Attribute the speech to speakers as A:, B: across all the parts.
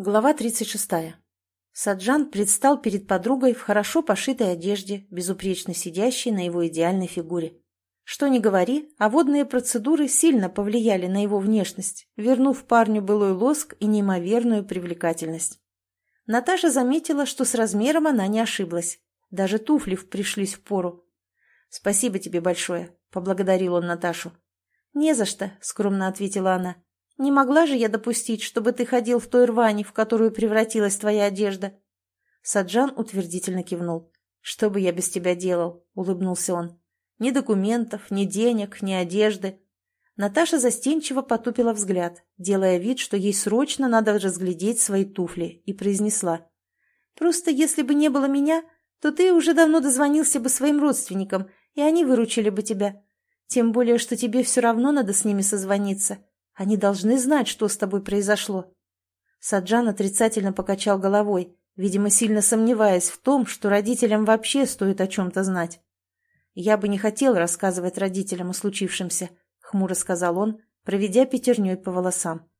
A: Глава 36. Саджан предстал перед подругой в хорошо пошитой одежде, безупречно сидящей на его идеальной фигуре. Что ни говори, а водные процедуры сильно повлияли на его внешность, вернув парню былой лоск и неимоверную привлекательность. Наташа заметила, что с размером она не ошиблась. Даже туфли пришлись в пору. «Спасибо тебе большое», — поблагодарил он Наташу. «Не за что», — скромно ответила она. Не могла же я допустить, чтобы ты ходил в той рвани, в которую превратилась твоя одежда?» Саджан утвердительно кивнул. «Что бы я без тебя делал?» — улыбнулся он. «Ни документов, ни денег, ни одежды». Наташа застенчиво потупила взгляд, делая вид, что ей срочно надо разглядеть свои туфли, и произнесла. «Просто если бы не было меня, то ты уже давно дозвонился бы своим родственникам, и они выручили бы тебя. Тем более, что тебе все равно надо с ними созвониться. Они должны знать, что с тобой произошло. Саджан отрицательно покачал головой, видимо, сильно сомневаясь в том, что родителям вообще стоит о чем-то знать. «Я бы не хотел рассказывать родителям о случившемся», — хмуро сказал он, проведя пятерней по волосам.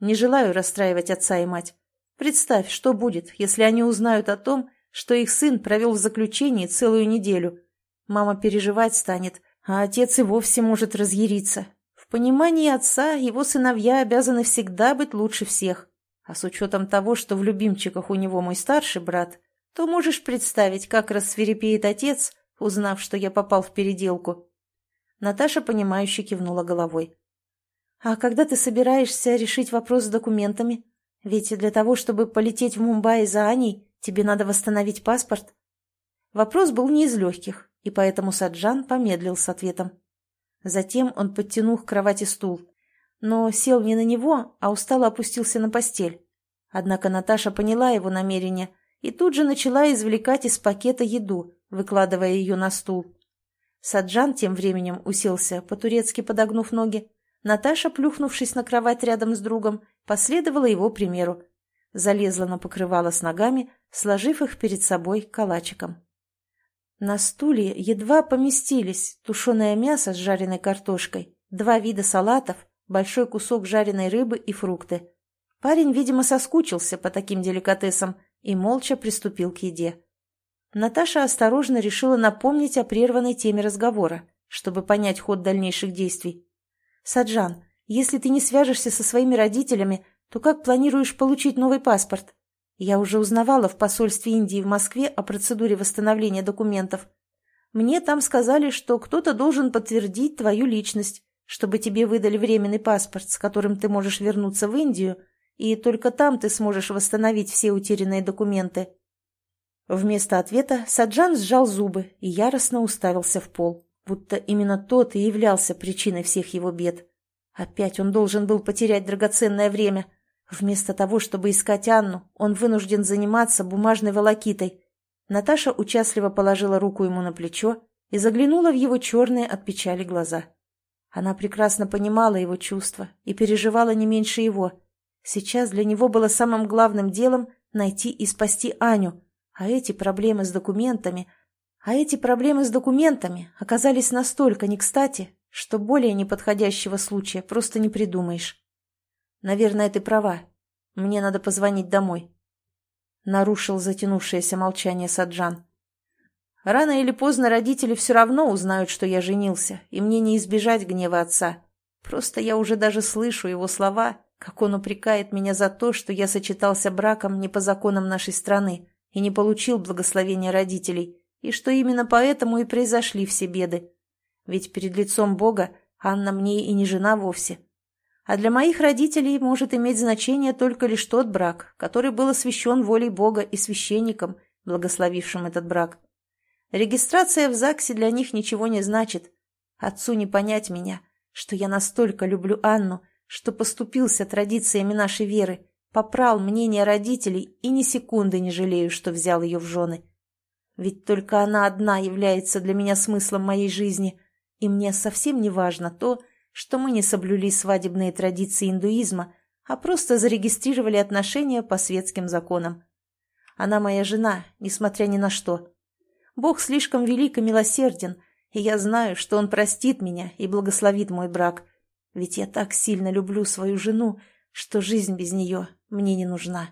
A: «Не желаю расстраивать отца и мать. Представь, что будет, если они узнают о том, что их сын провел в заключении целую неделю. Мама переживать станет, а отец и вовсе может разъяриться, понимании отца его сыновья обязаны всегда быть лучше всех. А с учетом того, что в любимчиках у него мой старший брат, то можешь представить, как рассверепеет отец, узнав, что я попал в переделку. Наташа, понимающе кивнула головой. «А когда ты собираешься решить вопрос с документами? Ведь для того, чтобы полететь в Мумбаи за Аней, тебе надо восстановить паспорт». Вопрос был не из легких, и поэтому Саджан помедлил с ответом. Затем он подтянул к кровати стул, но сел не на него, а устало опустился на постель. Однако Наташа поняла его намерение и тут же начала извлекать из пакета еду, выкладывая ее на стул. Саджан тем временем уселся, по-турецки подогнув ноги. Наташа, плюхнувшись на кровать рядом с другом, последовала его примеру. Залезла на покрывало с ногами, сложив их перед собой калачиком. На стуле едва поместились тушеное мясо с жареной картошкой, два вида салатов, большой кусок жареной рыбы и фрукты. Парень, видимо, соскучился по таким деликатесам и молча приступил к еде. Наташа осторожно решила напомнить о прерванной теме разговора, чтобы понять ход дальнейших действий. «Саджан, если ты не свяжешься со своими родителями, то как планируешь получить новый паспорт?» Я уже узнавала в посольстве Индии в Москве о процедуре восстановления документов. Мне там сказали, что кто-то должен подтвердить твою личность, чтобы тебе выдали временный паспорт, с которым ты можешь вернуться в Индию, и только там ты сможешь восстановить все утерянные документы. Вместо ответа Саджан сжал зубы и яростно уставился в пол, будто именно тот и являлся причиной всех его бед. Опять он должен был потерять драгоценное время — Вместо того, чтобы искать Анну, он вынужден заниматься бумажной волокитой. Наташа участливо положила руку ему на плечо и заглянула в его черные от печали глаза. Она прекрасно понимала его чувства и переживала не меньше его. Сейчас для него было самым главным делом найти и спасти Аню, а эти проблемы с документами... А эти проблемы с документами оказались настолько не кстати, что более неподходящего случая просто не придумаешь. Наверное, ты права. Мне надо позвонить домой. Нарушил затянувшееся молчание Саджан. Рано или поздно родители все равно узнают, что я женился, и мне не избежать гнева отца. Просто я уже даже слышу его слова, как он упрекает меня за то, что я сочетался браком не по законам нашей страны и не получил благословения родителей, и что именно поэтому и произошли все беды. Ведь перед лицом Бога Анна мне и не жена вовсе, а для моих родителей может иметь значение только лишь тот брак, который был освящен волей Бога и священником, благословившим этот брак. Регистрация в ЗАГСе для них ничего не значит. Отцу не понять меня, что я настолько люблю Анну, что поступился традициями нашей веры, попрал мнение родителей и ни секунды не жалею, что взял ее в жены. Ведь только она одна является для меня смыслом моей жизни, и мне совсем не важно то, что мы не соблюли свадебные традиции индуизма, а просто зарегистрировали отношения по светским законам. Она моя жена, несмотря ни на что. Бог слишком велик и милосерден, и я знаю, что Он простит меня и благословит мой брак, ведь я так сильно люблю свою жену, что жизнь без нее мне не нужна.